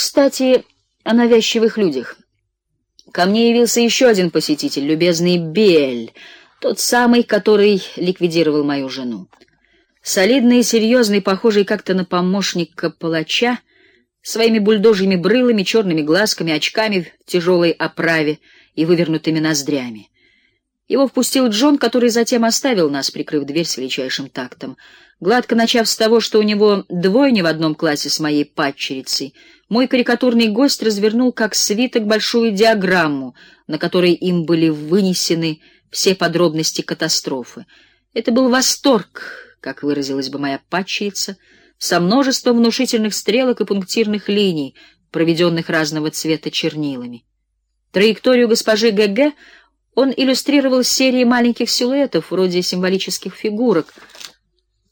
Кстати, о навязчивых людях. Ко мне явился еще один посетитель, любезный Бель, тот самый, который ликвидировал мою жену. Солидный и серьезный, похожий как-то на помощника палача, своими бульдожьими брылами, черными глазками, очками в тяжелой оправе и вывернутыми ноздрями. Его впустил Джон, который затем оставил нас, прикрыв дверь с величайшим тактом. Гладко начав с того, что у него двойня в одном классе с моей падчерицей, мой карикатурный гость развернул как свиток большую диаграмму, на которой им были вынесены все подробности катастрофы. Это был восторг, как выразилась бы моя падчерица, со множеством внушительных стрелок и пунктирных линий, проведенных разного цвета чернилами. Траекторию госпожи ГГ он иллюстрировал серией маленьких силуэтов, вроде символических фигурок,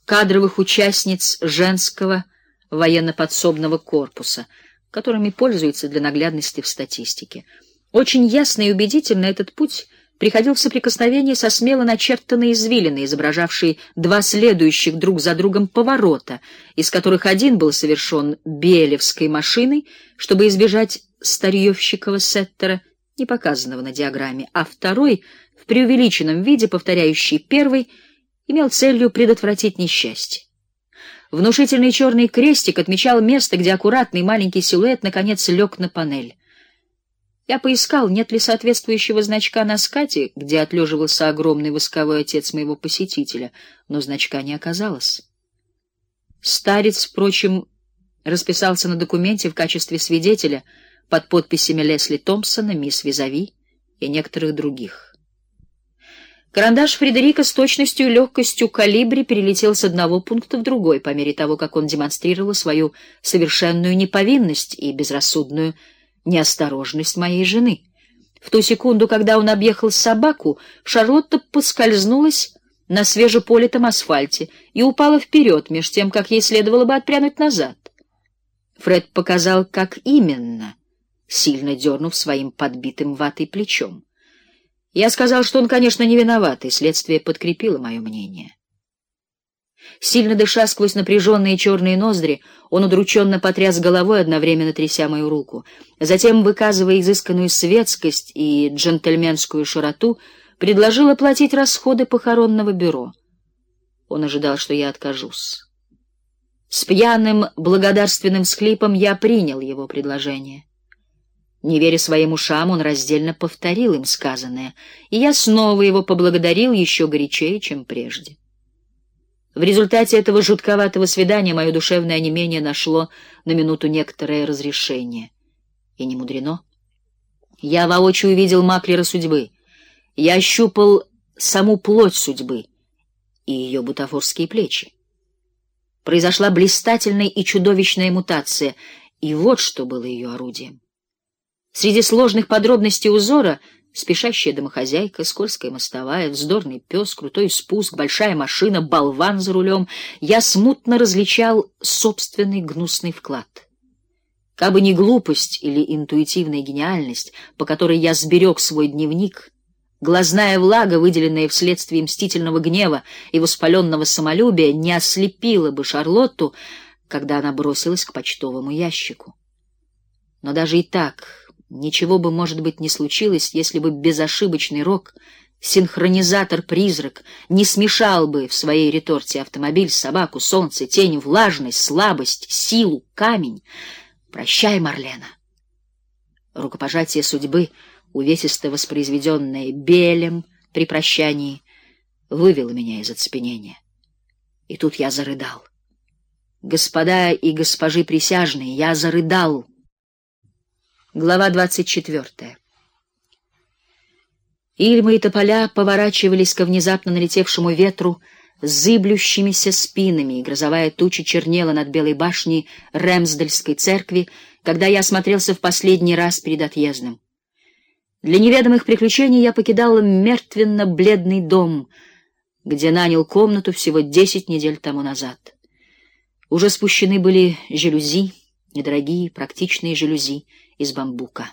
кадровых участниц женского военно-подсобного корпуса, которыми пользуются для наглядности в статистике. Очень ясно и убедительно этот путь приходил в соприкосновение со смело начертанной извилиной, изображавшей два следующих друг за другом поворота, из которых один был совершен белевской машиной, чтобы избежать старьевщикова сеттера не показанного на диаграмме, а второй, в преувеличенном виде, повторяющий первый, имел целью предотвратить несчастье. Внушительный черный крестик отмечал место, где аккуратный маленький силуэт наконец лег на панель. Я поискал, нет ли соответствующего значка на скате, где отлеживался огромный восковой отец моего посетителя, но значка не оказалось. Старец, впрочем, расписался на документе в качестве свидетеля — под подписями Лесли Томпсона, мисс Визави и некоторых других. Карандаш Фредерика с точностью и легкостью калибри перелетел с одного пункта в другой по мере того, как он демонстрировал свою совершенную неповинность и безрассудную неосторожность моей жены. В ту секунду, когда он объехал собаку, Шарлотта поскользнулась на свежеполитом асфальте и упала вперед, меж тем, как ей следовало бы отпрянуть назад. Фред показал, как именно — сильно дернув своим подбитым ватой плечом. Я сказал, что он, конечно, не виноват, и следствие подкрепило мое мнение. Сильно дыша сквозь напряженные черные ноздри, он удрученно потряс головой, одновременно тряся мою руку. Затем, выказывая изысканную светскость и джентльменскую широту, предложил оплатить расходы похоронного бюро. Он ожидал, что я откажусь. С пьяным благодарственным схлипом я принял его предложение. Не веря своим ушам, он раздельно повторил им сказанное, и я снова его поблагодарил еще горячее, чем прежде. В результате этого жутковатого свидания мое душевное онемение нашло на минуту некоторое разрешение. И не мудрено. Я воочию увидел маклера судьбы. Я ощупал саму плоть судьбы и ее бутафорские плечи. Произошла блистательная и чудовищная мутация, и вот что было ее орудием. Среди сложных подробностей узора спешащая домохозяйка, скользкая мостовая, вздорный пес, крутой спуск, большая машина, болван за рулем, я смутно различал собственный гнусный вклад. Кабы не глупость или интуитивная гениальность, по которой я сберег свой дневник, глазная влага, выделенная вследствие мстительного гнева и воспаленного самолюбия, не ослепила бы Шарлотту, когда она бросилась к почтовому ящику. Но даже и так Ничего бы, может быть, не случилось, если бы безошибочный рок, синхронизатор-призрак, не смешал бы в своей реторте автомобиль, собаку, солнце, тень, влажность, слабость, силу, камень. Прощай, Марлена. Рукопожатие судьбы, увесисто воспроизведенное Белем при прощании, вывело меня из оцепенения. И тут я зарыдал. Господа и госпожи присяжные, я зарыдал. Глава двадцать четвертая. Ильмы и тополя поворачивались ко внезапно налетевшему ветру зыблющимися спинами, и грозовая туча чернела над белой башней Ремсдельской церкви, когда я осмотрелся в последний раз перед отъездом. Для неведомых приключений я покидал мертвенно-бледный дом, где нанял комнату всего десять недель тому назад. Уже спущены были жалюзи, недорогие, практичные жалюзи, из бамбука.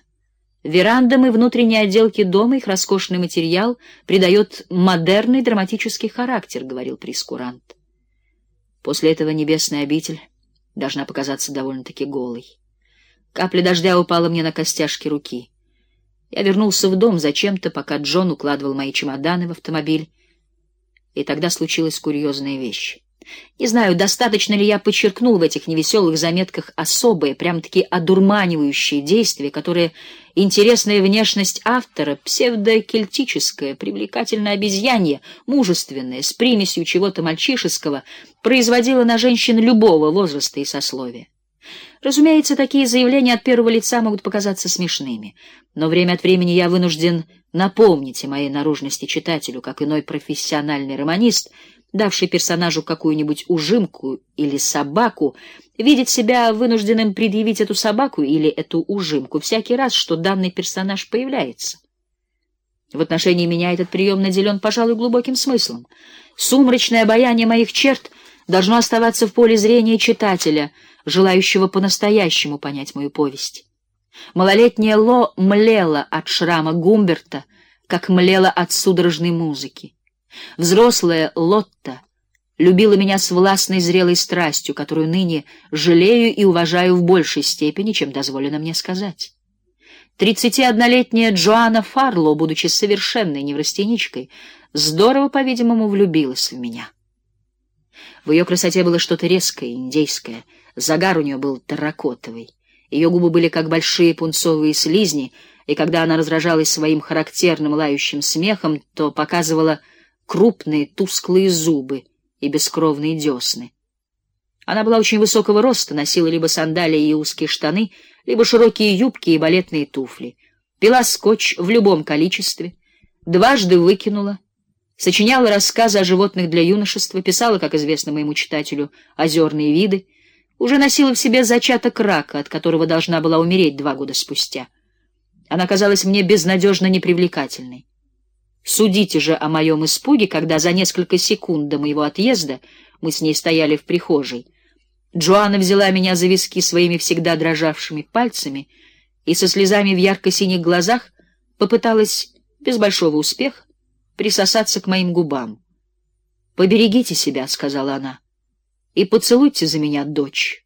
Верандам и внутренней отделке дома их роскошный материал придает модерный драматический характер, говорил прескурант. После этого небесная обитель должна показаться довольно-таки голой. Капля дождя упала мне на костяшки руки. Я вернулся в дом зачем-то, пока Джон укладывал мои чемоданы в автомобиль. И тогда случилась курьезная вещь. Не знаю, достаточно ли я подчеркнул в этих невеселых заметках особые, прям-таки одурманивающие действия, которые интересная внешность автора, псевдокельтическая, привлекательное обезьянье, мужественное, с примесью чего-то мальчишеского, производила на женщин любого возраста и сословия. Разумеется, такие заявления от первого лица могут показаться смешными, но время от времени я вынужден напомнить о моей наружности читателю, как иной профессиональный романист — давший персонажу какую-нибудь ужимку или собаку, видит себя вынужденным предъявить эту собаку или эту ужимку всякий раз, что данный персонаж появляется. В отношении меня этот прием наделен, пожалуй, глубоким смыслом. Сумрачное обаяние моих черт должно оставаться в поле зрения читателя, желающего по-настоящему понять мою повесть. Малолетняя Ло млела от шрама Гумберта, как млела от судорожной музыки. Взрослая Лотта любила меня с властной зрелой страстью, которую ныне жалею и уважаю в большей степени, чем дозволено мне сказать. Тридцатиоднолетняя Джоанна Фарло, будучи совершенной неврастеничкой, здорово, по-видимому, влюбилась в меня. В ее красоте было что-то резкое, индейское, загар у нее был терракотовый, ее губы были как большие пунцовые слизни, и когда она разражалась своим характерным лающим смехом, то показывала крупные тусклые зубы и бескровные десны. Она была очень высокого роста, носила либо сандалии и узкие штаны, либо широкие юбки и балетные туфли. Пила скотч в любом количестве, дважды выкинула, сочиняла рассказы о животных для юношества, писала, как известно моему читателю, озерные виды, уже носила в себе зачаток рака, от которого должна была умереть два года спустя. Она казалась мне безнадежно непривлекательной. Судите же о моем испуге, когда за несколько секунд до моего отъезда мы с ней стояли в прихожей. Джоанна взяла меня за виски своими всегда дрожавшими пальцами и со слезами в ярко-синих глазах попыталась, без большого успеха, присосаться к моим губам. «Поберегите себя», — сказала она, — «и поцелуйте за меня, дочь».